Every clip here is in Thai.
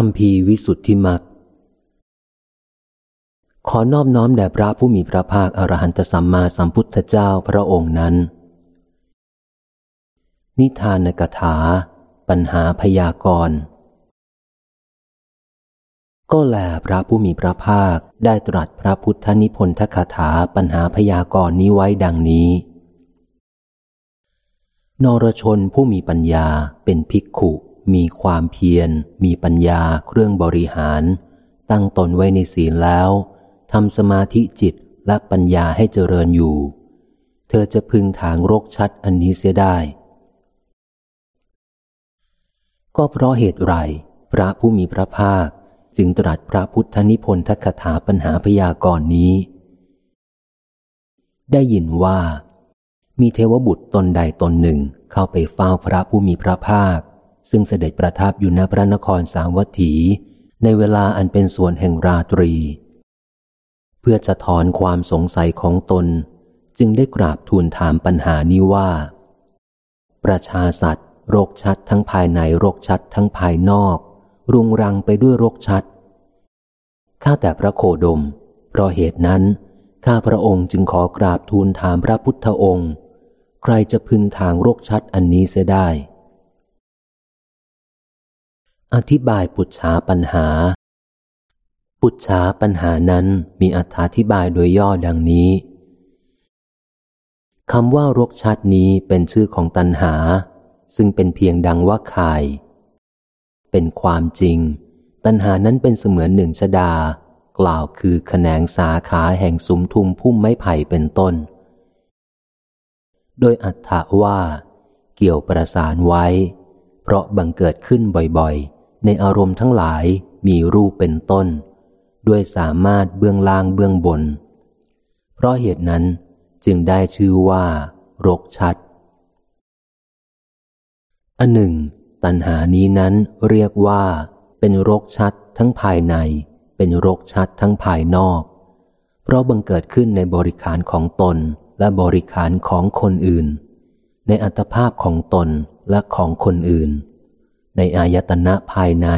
คำพีวิสุทธิมักขอนอบน้อมแด่พระผู้มีพระภาคอรหันตสัมมาสัมพุทธเจ้าพระองค์นั้น นิทานกถา ปัญหาพยากรณ์ก็แลพระผู้มีพระภาคได้ตรัสพระพุทธนิพนธคาถาปัญหาพยากรณ์นี้ไว้ดังนี้ นรชนผู้มีปัญญาเป็นภิกขุ มีความเพียร มีปัญญาเครื่องบริหาร ตั้งตนไว้ในศีลแล้วทำสมาธิจิตและปัญญาให้เจริญอยู่ เธอจะพึงถางรกชัดอันนี้เสียได้ ก็เพราะเหตุไร พระผู้มีพระภาคจึงตรัสพระพุทธนิพนธคถาปัญหาพยากรณ์นี้ ได้ยินว่า มีเทวบุตรตนใดตนหนึ่งเข้าไปเฝ้าพระผู้มีพระภาค ซึ่งเสด็จประทับอยู่ณพระนครสาวัตถี ในเวลาอันเป็นส่วนแห่งราตรี เพื่อจะถอนความสงสัยของตน จึงได้กราบทูลถามปัญหานี้ว่า ประชาสัตว์โรคชัดทั้งภายในโรคชัดทั้งภายนอก รุงรังไปด้วยโรกชัดข้าแต่พระโคดม เพราะเหตุนั้น ข้าพระองค์จึงขอกราบทูลถามพระพุทธองค์ ใครจะพึงทางโรกชัดอันนี้เสียได้ อธิบายปุจฉาปัญหา ปุจฉาปัญหานั้นมีอธิบายโดยย่อดังนี้คำว่ารกชัดนี้เป็นชื่อของตัณหา ซึ่งเป็นเพียงดังว่าข่าย เป็นความจริง ตัณหานั้นเป็นเสมือนหนึ่งชดา กล่าวคือแขนงสาขาแห่งสุมทุมพุ่มไม้ไผ่เป็นต้น โดยอัตถะว่า เกี่ยวประสานไว้ เพราะบังเกิดขึ้นบ่อยๆ ในอารมณ์ทั้งหลายมีรูปเป็นต้น ด้วยสามารถเบื้องล่างเบื้องบน เพราะเหตุนั้นจึงได้ชื่อว่า รกชัด อันหนึ่ง ตัณหานี้นั้นเรียกว่า เป็นโรคชัดทั้งภายใน เป็นโรคชัดทั้งภายนอก เพราะบังเกิดขึ้นในบริขารของตนและบริขารของคนอื่น ในอัตภาพของตนและของคนอื่น ในอายตนะภายใน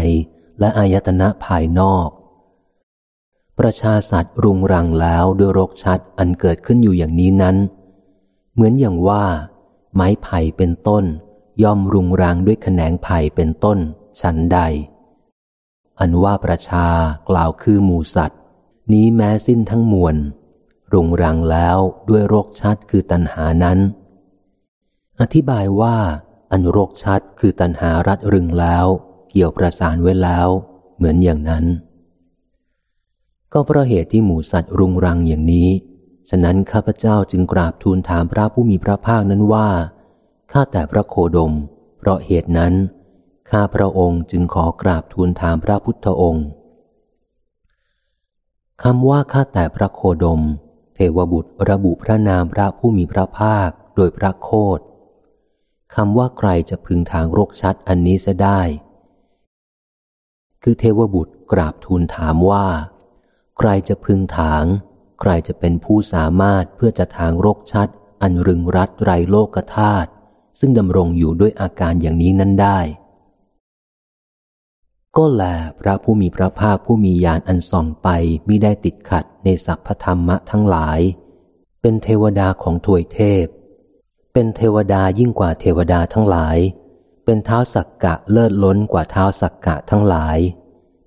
และอายตนะภายนอก ประชาสัตว์รุงรังแล้วด้วยโรคชัดอันเกิดขึ้นอยู่อย่างนี้นั้น เหมือนอย่างว่า ไม้ไผ่เป็นต้น ย่อมรุงรังด้วยแขนงไผ่เป็นต้นชันใด อันว่าประชากล่าวคือหมูสัตว์ นี้แม้สิ้นทั้งมวลรุงรังแล้วด้วยโรคชัดคือตัณหานั้น อธิบายว่า อันโรคชัดคือตัณหารัดรึงแล้ว เกี่ยวประสานไว้แล้ว เหมือนอย่างนั้น ก็เพราะเหตุที่หมูสัตว์รุงรังอย่างนี้ ฉะนั้นข้าพเจ้าจึงกราบทูลถามพระผู้มีพระภาคนั้นว่าข้าแต่พระโคดม เพราะเหตุนั้น ข้าพระองค์จึงขอกราบทูลถามพระพุทธองค์คำว่าข้าแต่พระโคดม เทวบุตรระบุพระนามพระผู้มีพระภาคโดยพระโคด คำว่าใครจะพึงทางโรกชัดอันนี้จะได้ คือเทวบุตรกราบทูลถามว่า ใครจะพึงถาง ใครจะเป็นผู้สามารถเพื่อจะทางโรกชัด อันรึงรัดไรโลกธาตุซึ่งดำรงอยู่ด้วยอาการอย่างนี้นั้นได้ ก็แลพระผู้มีพระภาคผู้มีญาณอันส่องไปมิได้ติดขัดในสัพพธรรมะทั้งหลาย เป็นเทวดาของถวยเทพ เป็นเทวดายิ่งกว่าเทวดาทั้งหลาย เป็นเท้าสักกะเลิศล้นกว่าเท้าสักกะทั้งหลาย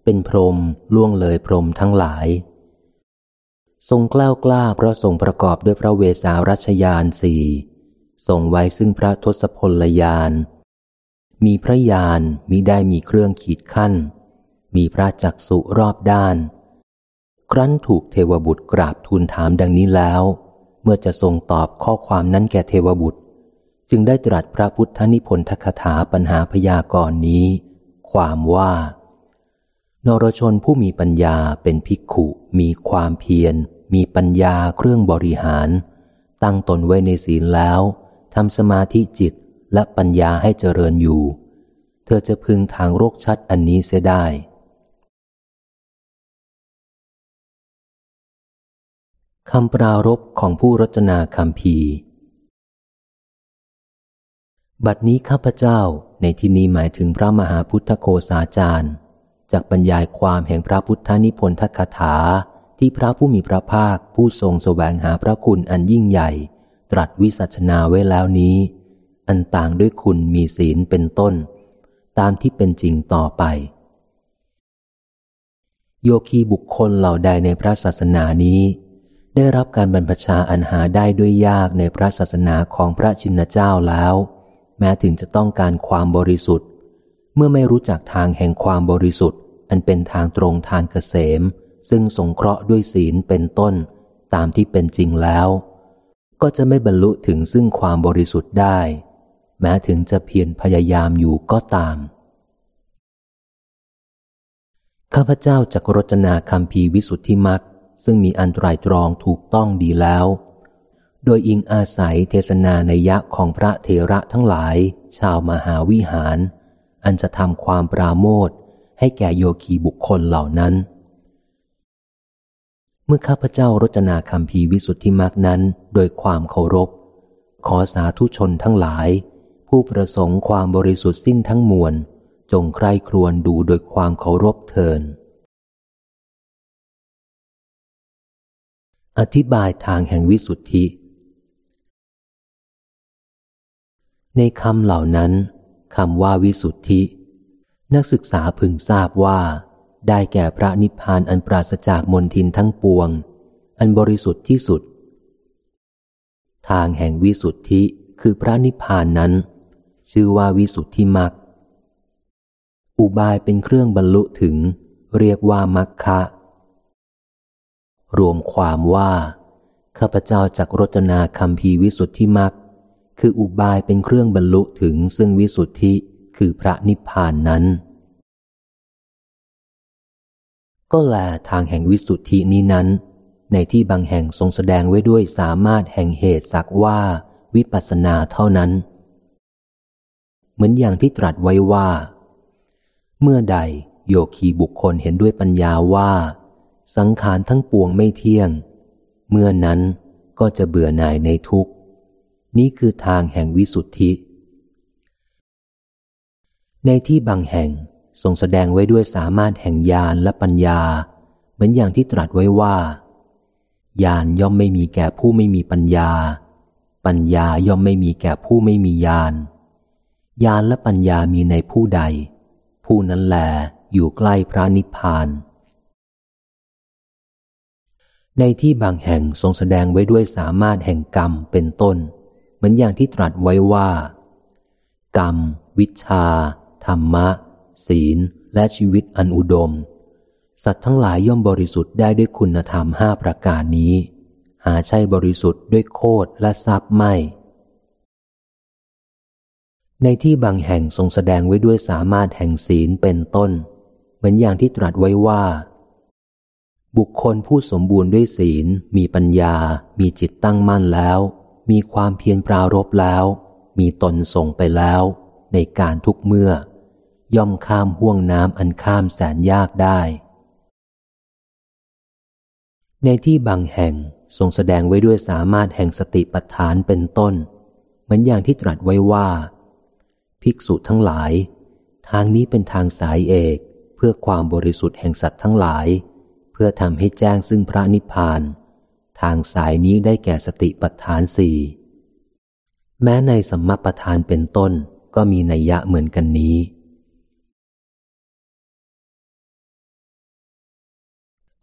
เป็นพรหมล่วงเลยพรหมทั้งหลาย ทรงกล้าวกล้าเพราะทรงประกอบด้วยพระเวสารัชยานสี่ทรงไว้ซึ่งพระทศพลยานมีพระยานมิได้มีเครื่องขีดขั้น มีพระจักสุรอบด้าน ครั้นถูกเทวบุตรกราบทูลถามดังนี้แล้ว เมื่อจะทรงตอบข้อความนั้นแก่เทวบุตร จึงได้ตรัสพระพุทธนิพนธคถาปัญหาพยากรณ์นี้ ความว่า นรชนผู้มีปัญญาเป็นภิกขุ มีความเพียร มีปัญญาเครื่องบริหาร ตั้งตนไว้ในศีลแล้วทำสมาธิจิตและปัญญาให้เจริญอยู่ เธอจะพึงทางโรคชัดอันนี้เสียได้ คำปรารบของผู้รจนาคำพี บัดนี้ข้าพเจ้าในที่นี้หมายถึงพระมหาพุทธโคสาจารย์จากบรรยายความแห่งพระพุทธนิพนธคาถาที่พระผู้มีพระภาคผู้ทรงแสวงหาพระคุณอันยิ่งใหญ่ ตรัสวิสัชนาไว้แล้วนี้ อันต่างด้วยคุณมีศีลเป็นต้น ตามที่เป็นจริงต่อไป โยคีบุคคลเหล่าใดในพระศาสนานี้ ได้รับการบรรพชาอันหาได้ด้วยยากในพระศาสนาของพระชินเจ้าแล้ว แม้ถึงจะต้องการความบริสุทธิ์ เมื่อไม่รู้จักทางแห่งความบริสุทธิ์ อันเป็นทางตรงทางเกษม ซึ่งสงเคราะห์ด้วยศีลเป็นต้น ตามที่เป็นจริงแล้ว ก็จะไม่บรรลุถึงซึ่งความบริสุทธิ์ได้ แม้ถึงจะเพียรพยายามอยู่ก็ตามข้าพเจ้าจักรจนาคำพีวิสุทธิมักซึ่งมีอันตรายตรองถูกต้องดีแล้ว โดยอิงอาศัยเทศนาในยะของพระเทระทั้งหลาย ชาวมหาวิหาร อันจะทำความปราโมทให้แก่โยคีบุคคลเหล่านั้น เมื่อข้าพเจ้ารจนาคำพีวิสุทธิมรรคนั้นโดยความเคารพ ขอสาธุชนทั้งหลาย ผู้ประสงค์ความบริสุทธิ์สิ้นทั้งมวล จงใคร่ครวญดูโดยความเคารพเทินอธิบายทางแห่งวิสุทธิ ในคำเหล่านั้นคำว่าวิสุทธิ นักศึกษาพึงทราบว่า ได้แก่พระนิพพานอันปราศจากมนทินทั้งปวง อันบริสุทธิ์ที่สุด ทางแห่งวิสุทธิคือพระนิพพานนั้น ชื่อว่าวิสุทธิมักอุบายเป็นเครื่องบรรลุถึง เรียกว่ามัคคะรวมความว่าข้าพเจ้าจักรจนาคำพีวิสุทธิมัก คืออุบายเป็นเครื่องบรรลุถึงซึ่งวิสุทธิคือพระนิพพานนั้น ก็แลทางแห่งวิสุทธินี้นั้น ในที่บางแห่งทรงแสดงไว้ด้วยสามารถแห่งเหตุสักว่าวิปัสนาเท่านั้น เหมือนอย่างที่ตรัสไว้ว่า เมื่อใดโยคีบุคคลเห็นด้วยปัญญาว่า สังขารทั้งปวงไม่เที่ยง เมื่อนั้นก็จะเบื่อหน่ายในทุก นี้คือทางแห่งวิสุทธิ ในที่บางแห่งทรงแสดงไว้ด้วยสามารถแห่งญาณและปัญญา เหมือนอย่างที่ตรัสไว้ว่าญาณย่อมไม่มีแก่ผู้ไม่มีปัญญา ปัญญาย่อมไม่มีแก่ผู้ไม่มีญาณญาณและปัญญามีในผู้ใด ผู้นั้นแลอยู่ใกล้พระนิพพาน ในที่บางแห่งทรงแสดงไว้ด้วยสามารถแห่งกรรมเป็นต้น เหมือนอย่างที่ตรัสไว้ว่า กรรม วิชา ธรรมะ ศีล และชีวิตอันอุดม สัตว์ทั้งหลายย่อมบริสุทธิ์ได้ด้วยคุณธรรมห้าประการนี้ หาใช่บริสุทธิ์ด้วยโคดและทรัพย์ไม่ ในที่บางแห่งทรงแสดงไว้ด้วยสามารถแห่งศีลเป็นต้น เหมือนอย่างที่ตรัสไว้ว่าบุคคลผู้สมบูรณ์ด้วยศีล มีปัญญา มีจิตตั้งมั่นแล้ว มีความเพียรปรารบแล้ว มีตนส่งไปแล้ว ในการทุกเมื่อ ย่อมข้ามห่วงน้ำอันข้ามแสนยากได้ ในที่บางแห่งทรงแสดงไว้ด้วยสามารถแห่งสติปัฏฐานเป็นต้น เหมือนอย่างที่ตรัสไว้ว่า ภิกษุทั้งหลาย ทางนี้เป็นทางสายเอกเพื่อความบริสุทธิ์แห่งสัตว์ทั้งหลาย เพื่อทำให้แจ้งซึ่งพระนิพพาน ทางสายนี้ได้แก่สติปัฏฐานสี่แม้ในสัมมาปัฏฐานเป็นต้นก็มีนัยยะเหมือนกันนี้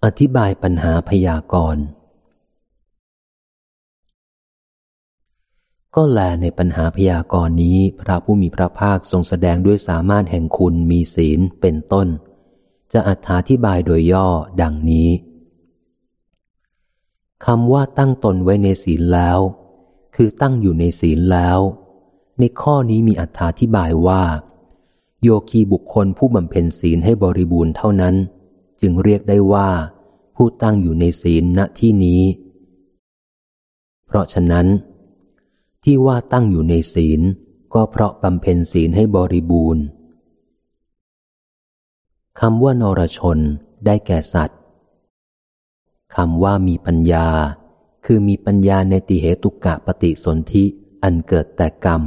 อธิบายปัญหาพยากรณ์ก็แลในปัญหาพยากรณ์นี้ พระผู้มีพระภาคทรงแสดงด้วยสามารถแห่งคุณมีศีลเป็นต้น จะอธิบายโดยย่อดังนี้ คำว่าตั้งตนไว้ในศีลแล้ว คือตั้งอยู่ในศีลแล้ว ในข้อนี้มีอธิบายว่า โยคีบุคคลผู้บำเพ็ญศีลให้บริบูรณ์เท่านั้น จึงเรียกได้ว่า ผู้ตั้งอยู่ในศีลณที่นี้ เพราะฉะนั้น ที่ว่าตั้งอยู่ในศีล ก็เพราะบำเพ็ญศีลให้บริบูรณ์คำว่านรชนได้แก่สัตว์ คำว่ามีปัญญา คือมีปัญญาในติเหตุกะปฏิสนธิอันเกิดแต่กรรม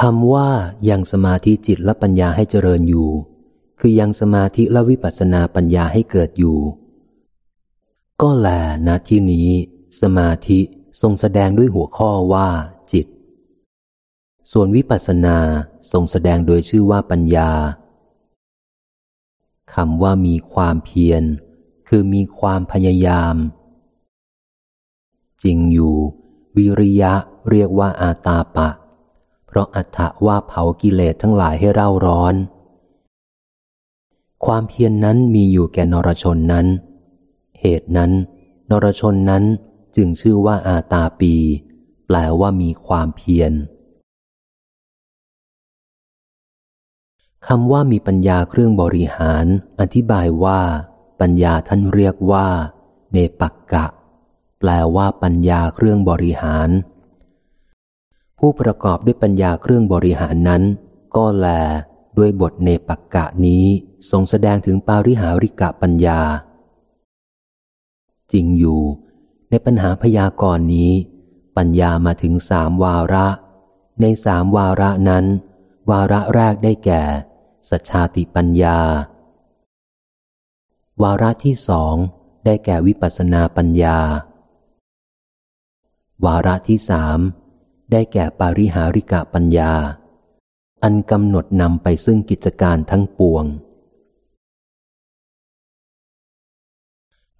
คำว่ายังสมาธิจิตและปัญญาให้เจริญอยู่ คือยังสมาธิและวิปัสสนาปัญญาให้เกิดอยู่ ก็แลณที่นี้ สมาธิทรงแสดงด้วยหัวข้อว่า จิต ส่วนวิปัสสนาทรงแสดงโดยชื่อว่าปัญญา คำว่ามีความเพียร คือมีความพยายาม จริงอยู่ วิริยะเรียกว่าอาตาปะ เพราะอัฏฐว่าเผากิเลสทั้งหลายให้เร่าร้อน ความเพียรนนั้นมีอยู่แก่นรชนนั้น เหตุนั้น นรชนนั้นจึงชื่อว่าอาตาปี แปลว่ามีความเพียร คำว่ามีปัญญาเครื่องบริหาร อธิบายว่า ปัญญาท่านเรียกว่า เนปักกะ แปลว่าปัญญาเครื่องบริหาร ผู้ประกอบด้วยปัญญาเครื่องบริหารนั้น ก็แล ด้วยบทเนปักกะนี้ทรงแสดงถึงปาริหาริกะปัญญา จริงอยู่ ในปัญหาพยากรณ์นี้ ปัญญามาถึงสามวาระ ในสามวาระนั้น วาระแรกได้แก่ สัจชาติปัญญา วาระที่สองได้แก่วิปัสนาปัญญา วาระที่สามได้แก่ปาริหาริกะปัญญา อันกำหนดนำไปซึ่งกิจการทั้งปวง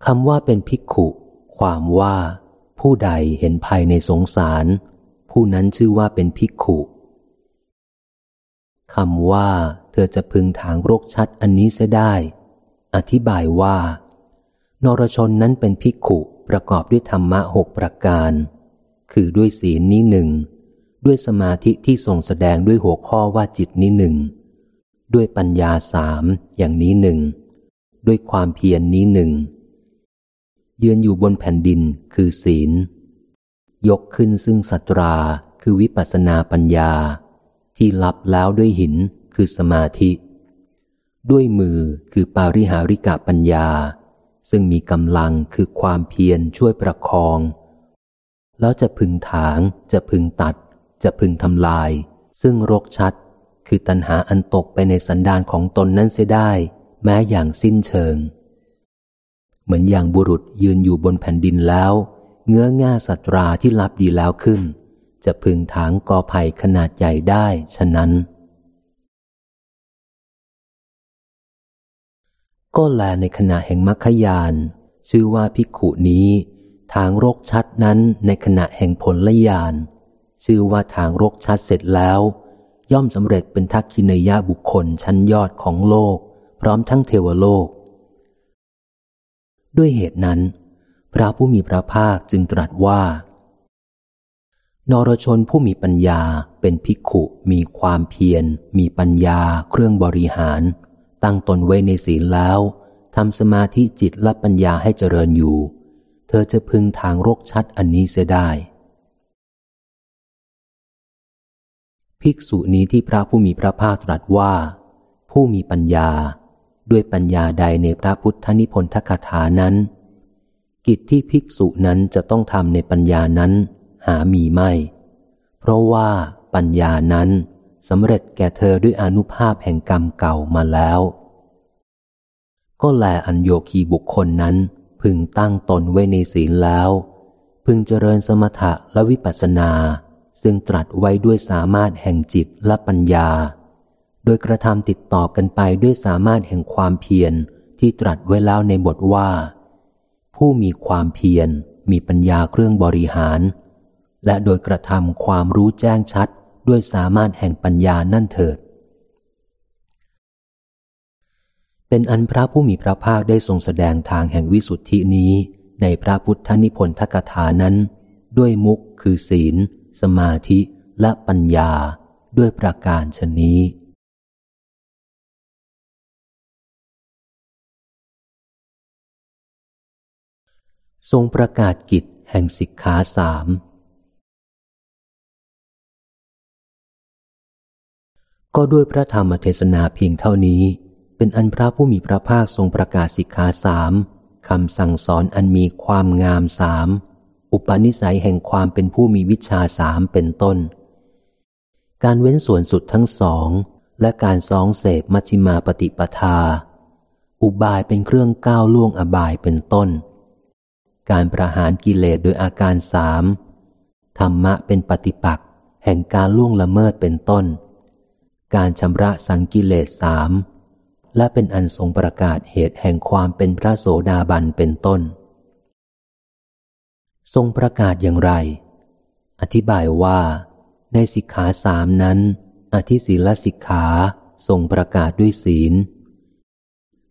คำว่าเป็นภิกขุ ความว่า ผู้ใดเห็นภัยในสงสาร ผู้นั้นชื่อว่าเป็นภิกขุ คำว่า เธอจะพึงถางโรคชัดอันนี้เสียได้ อธิบายว่า นรชนนั้นเป็นภิกขุประกอบด้วยธรรมะหกประการ คือด้วยศีลนี้หนึ่ง ด้วยสมาธิที่ทรงแสดงด้วยหัวข้อว่าจิตนี้หนึ่ง ด้วยปัญญาสามอย่างนี้หนึ่ง ด้วยความเพียรนนี้หนึ่งยืนอยู่บนแผ่นดินคือศีล ยกขึ้นซึ่งสัตราคือวิปัสนาปัญญา ที่ลับแล้วด้วยหินคือสมาธิ ด้วยมือคือปาริหาริกะปัญญา ซึ่งมีกำลังคือความเพียรช่วยประคอง แล้วจะพึงถางจะพึงตัด จะพึงทำลาย ซึ่งรกชัด คือตัณหาอันตกไปในสันดานของตนนั้นเสียได้ แม้อย่างสิ้นเชิง เหมือนอย่างบุรุษยืนอยู่บนแผ่นดินแล้ว เงื้อง่าสัตราที่รับดีแล้วขึ้น จะพึงถางกอไผ่ขนาดใหญ่ได้ฉะนั้น ก็แลในขณะแห่งมัคคยาน ชื่อว่าภิกขุนี้ ทางโรคชัดนั้นในขณะแห่งผลละยาน ชื่อว่าทางโรคชัดเสร็จแล้ว ย่อมสำเร็จเป็นทักขินยาบุคคลชั้นยอดของโลก พร้อมทั้งเทวโลก ด้วยเหตุนั้น พระผู้มีพระภาคจึงตรัสว่า นรชนผู้มีปัญญาเป็นภิกขุ มีความเพียร มีปัญญา เครื่องบริหาร ตั้งตนไว้ในศีลแล้วทำสมาธิจิตและปัญญาให้เจริญอยู่ เธอจะพึงทางโรกชัดอันนี้เสียได้ ภิกษุนี้ที่พระผู้มีพระภาคตรัสว่า ผู้มีปัญญา ด้วยปัญญาใดในพระพุทธนิพนธคาถานั้น กิจที่ภิกษุนั้นจะต้องทำในปัญญานั้น หามีไม่ เพราะว่าปัญญานั้นสำเร็จแก่เธอด้วยอนุภาพแห่งกรรมเก่ามาแล้ว ก็แลอัญโยคีบุคคลนั้นพึงตั้งตนไว้ในศีลแล้ว พึงเจริญสมถะและวิปัสสนา ซึ่งตรัสไว้ด้วยสามารถแห่งจิตและปัญญา โดยกระทำติดต่อกันไปด้วยสามารถแห่งความเพียรที่ตรัสไว้แล้วในบทว่า ผู้มีความเพียรมีปัญญาเครื่องบริหาร และโดยกระทำความรู้แจ้งชัดด้วยสามารถแห่งปัญญานั่นเถิด เป็นอันพระผู้มีพระภาคได้ทรงแสดงทางแห่งวิสุทธินี้ ในพระพุทธนิพนธกถานั้น ด้วยมุกคือศีล สมาธิและปัญญาด้วยประการชนี้ ทรงประกาศกิจแห่งสิกขาสาม ก็ด้วยพระธรรมเทศนาเพียงเท่านี้ เป็นอันพระผู้มีพระภาคทรงประกาศสิกขาสามคำสั่งสอนอันมีความงามสาม อุปนิสัยแห่งความเป็นผู้มีวิชาสามเป็นต้น การเว้นส่วนสุดทั้งสอง และการซองเสพมัชฌิมาปฏิปทา อุบายเป็นเครื่องก้าวล่วงอบายเป็นต้น การประหารกิเลสโดยอาการสามธรรมะเป็นปฏิปักษ์แห่งการล่วงละเมิดเป็นต้น การชำระสังกิเลสสามและเป็นอันทรงประกาศเหตุแห่งความเป็นพระโสดาบันเป็นต้น ทรงประกาศอย่างไร อธิบายว่า ในสิกขาสามนั้น อธิศีลสิกขาทรงประกาศด้วยศีล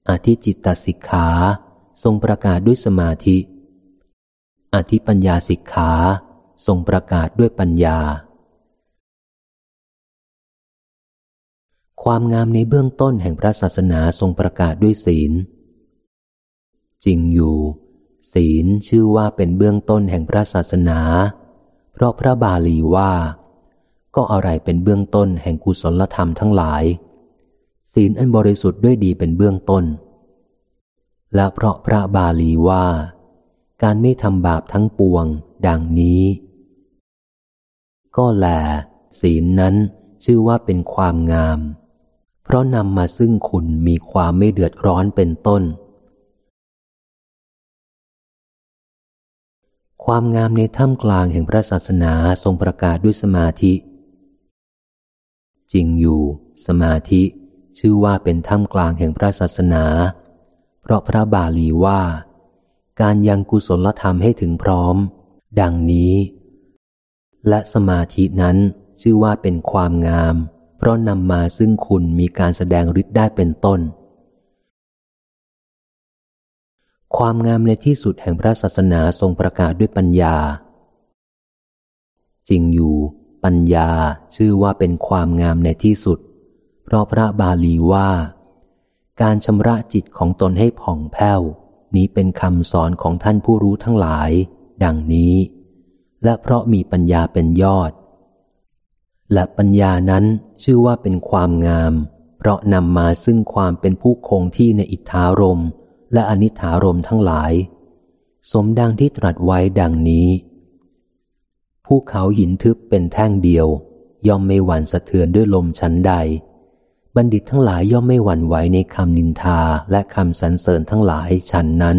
อธิจิตตสิกขาทรงประกาศด้วยสมาธิ อธิปัญญาสิกขาทรงประกาศด้วยปัญญา ความงามในเบื้องต้นแห่งพระศาสนาทรงประกาศด้วยศีล จริงอยู่ ศีลชื่อว่าเป็นเบื้องต้นแห่งพระศาสนา เพราะพระบาลีว่า ก็อะไรเป็นเบื้องต้นแห่งกุศลธรรมทั้งหลาย ศีลอันบริสุทธิ์ด้วยดีเป็นเบื้องต้น และเพราะพระบาลีว่า การไม่ทำบาปทั้งปวง ดังนี้ ก็แลศีลนั้นชื่อว่าเป็นความงาม เพราะนำมาซึ่งคุณมีความไม่เดือดร้อนเป็นต้น ความงามในถ้ำกลางแห่งพระศาสนาทรงประกาศด้วยสมาธิ จริงอยู่ สมาธิ ชื่อว่าเป็นถ้ำกลางแห่งพระศาสนา เพราะพระบาลีว่า การยังกุศลธรรมให้ถึงพร้อม ดังนี้ และสมาธินั้นชื่อว่าเป็นความงาม เพราะนำมาซึ่งคุณมีการแสดงฤทธิ์ได้เป็นต้น ความงามในที่สุดแห่งพระศาสนาทรงประกาศด้วยปัญญา จริงอยู่ ปัญญาชื่อว่าเป็นความงามในที่สุด เพราะพระบาลีว่า การชำระจิตของตนให้ผ่องแผ้ว นี้เป็นคำสอนของท่านผู้รู้ทั้งหลาย ดังนี้ และเพราะมีปัญญาเป็นยอด และปัญญานั้นชื่อว่าเป็นความงาม เพราะนำมาซึ่งความเป็นผู้คงที่ในอิทธารมและอนิธารมทั้งหลาย สมดังที่ตรัสไว้ดังนี้ภูเขาหินทึบเป็นแท่งเดียว ย่อมไม่หวั่นสะเทือนด้วยลมชั้นใด บัณฑิตทั้งหลายย่อมไม่หวั่นไหวในคำนินทาและคำสรรเสริญทั้งหลายฉันนั้น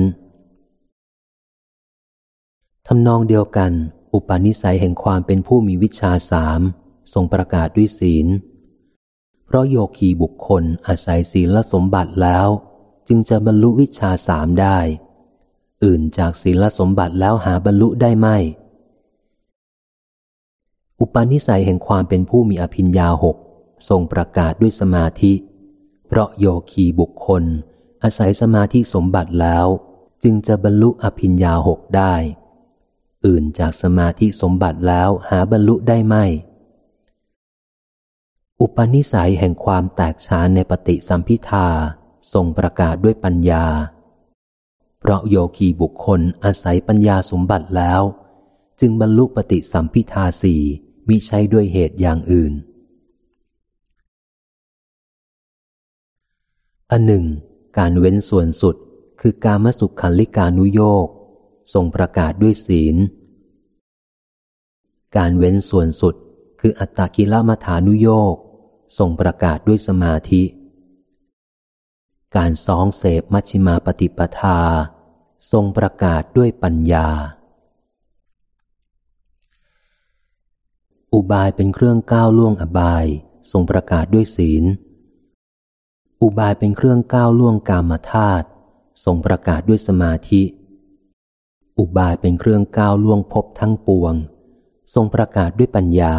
ทำนองเดียวกัน อุปนิสัยแห่งความเป็นผู้มีวิชาสาม ทรงประกาศด้วยศีล เพราะโยคีบุคคลอาศัยศีลและสมบัติแล้ว จึงจะบรรลุวิชาสามได้ อื่นจากศีลและสมบัติแล้วหาบรรลุได้ไม่ อุปนิสัยแห่งความเป็นผู้มีอภิญญาหกทรงประกาศด้วยสมาธิ เพราะโยคีบุคคล อาศัยสมาธิสมบัติแล้ว จึงจะบรรลุอภิญญาหกได้ อื่นจากสมาธิสมบัติแล้วหาบรรลุได้ไม่ อุปนิสัยแห่งความแตกฉานในปฏิสัมพิทาทรงประกาศด้วยปัญญา เพราะโยคีบุคคลอาศัยปัญญาสมบัติแล้ว จึงบรรลุปฏิสัมพิทาสี่มิใช่ด้วยเหตุอย่างอื่น อันหนึ่ง การเว้นส่วนสุดคือการมสุขขันลิกานุโยกทรงประกาศด้วยศีล การเว้นส่วนสุดคืออัตตกิลมัฐานุโยก ทรงประกาศด้วยสมาธิ การซ้องเสพมัชฌิมาปฏิปทา ทรงประกาศด้วยปัญญา อุบายเป็นเครื่องก้าวล่วงอบาย ทรงประกาศด้วยศีล อุบายเป็นเครื่องก้าวล่วงกามธาตุทรงประกาศด้วยสมาธิ อุบายเป็นเครื่องก้าวล่วงพบทั้งปวง ทรงประกาศด้วยปัญญา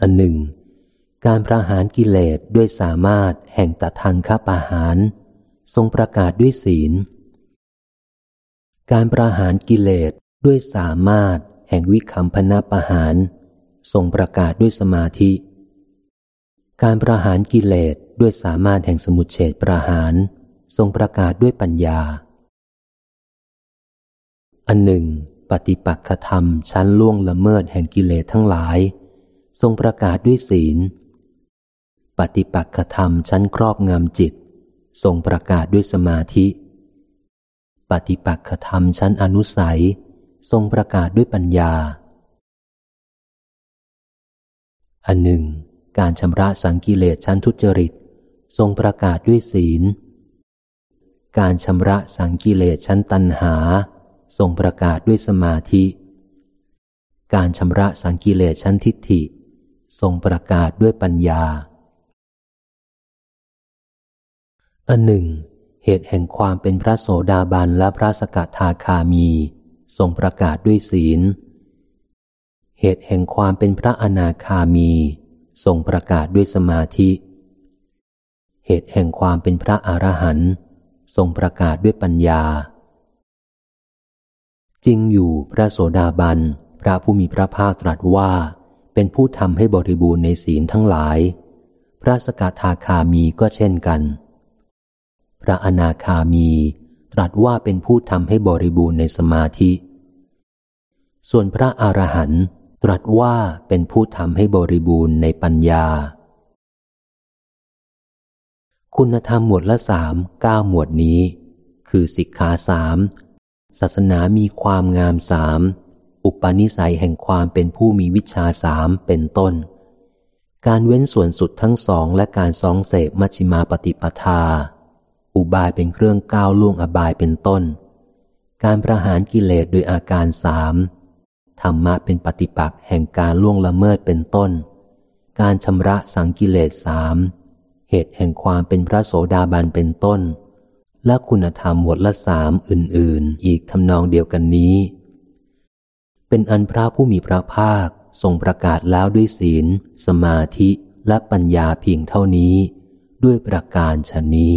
อันหนึ่ง การประหารกิเลสด้วยสามารถแห่งตทางคับปาหาร ทรงประกาศด้วยศีล การประหารกิเลสด้วยสามารถแห่งวิคัมพนาประหาร ทรงประกาศด้วยสมาธิ การประหารกิเลสด้วยสามารถแห่งสมุทเฉดประหาร ทรงประกาศด้วยปัญญา อันหนึ่ง ปฏิปักษธรรมชั้นล่วงละเมิดแห่งกิเลสทั้งหลาย ทรงประกาศด้วยศีล ปฏิปักษธรรมชั้นครอบงำจิต ทรงประกาศด้วยสมาธิ ปฏิปักษธรรมชั้นอนุสัย ทรงประกาศด้วยปัญญา อันหนึ่ง การชำระสังกิเลสชั้นทุจริต ทรงประกาศด้วยศีล การชำระสังกิเลสชั้นตัณหา ทรงประกาศด้วยสมาธิการชำระสังกิเลสชั้นทิฏฐิ ทรงประกาศด้วยปัญญา อันหนึ่ง เหตุแห่งความเป็นพระโสดาบันและพระสกทาคามี ทรงประกาศด้วยศีล เหตุแห่งความเป็นพระอนาคามี ทรงประกาศด้วยสมาธิ เหตุแห่งความเป็นพระอรหันต์ทรงประกาศด้วยปัญญา จริงอยู่พระโสดาบันพระผู้มีพระภาคตรัสว่า เป็นผู้ทำให้บริบูรณ์ในศีลทั้งหลาย พระสกทาคามีก็เช่นกัน พระอนาคามีตรัสว่าเป็นผู้ทำให้บริบูรณ์ในสมาธิ ส่วนพระอรหันต์ตรัสว่าเป็นผู้ทำให้บริบูรณ์ในปัญญา คุณธรรมหมวดละสามเก้าหมวดนี้ คือสิกขาสามศาสนามีความงามสาม อุปนิสัยแห่งความเป็นผู้มีวิชาสามเป็นต้น การเว้นส่วนสุดทั้งสองและการสองเสพมัชฌิมาปฏิปทา อุบายเป็นเครื่องก้าวล่วงอบายเป็นต้น การประหารกิเลสโดยอาการสามธรรมะเป็นปฏิปักษ์แห่งการล่วงละเมิดเป็นต้น การชำระสังกิเลสสามเหตุแห่งความเป็นพระโสดาบันเป็นต้น และคุณธรรมหมวดละสามอื่น ๆ อีกทำนองเดียวกันนี้ เป็นอันพระผู้มีพระภาคทรงประกาศแล้วด้วยศีล สมาธิและปัญญาเพียงเท่านี้ ด้วยประการชนนี้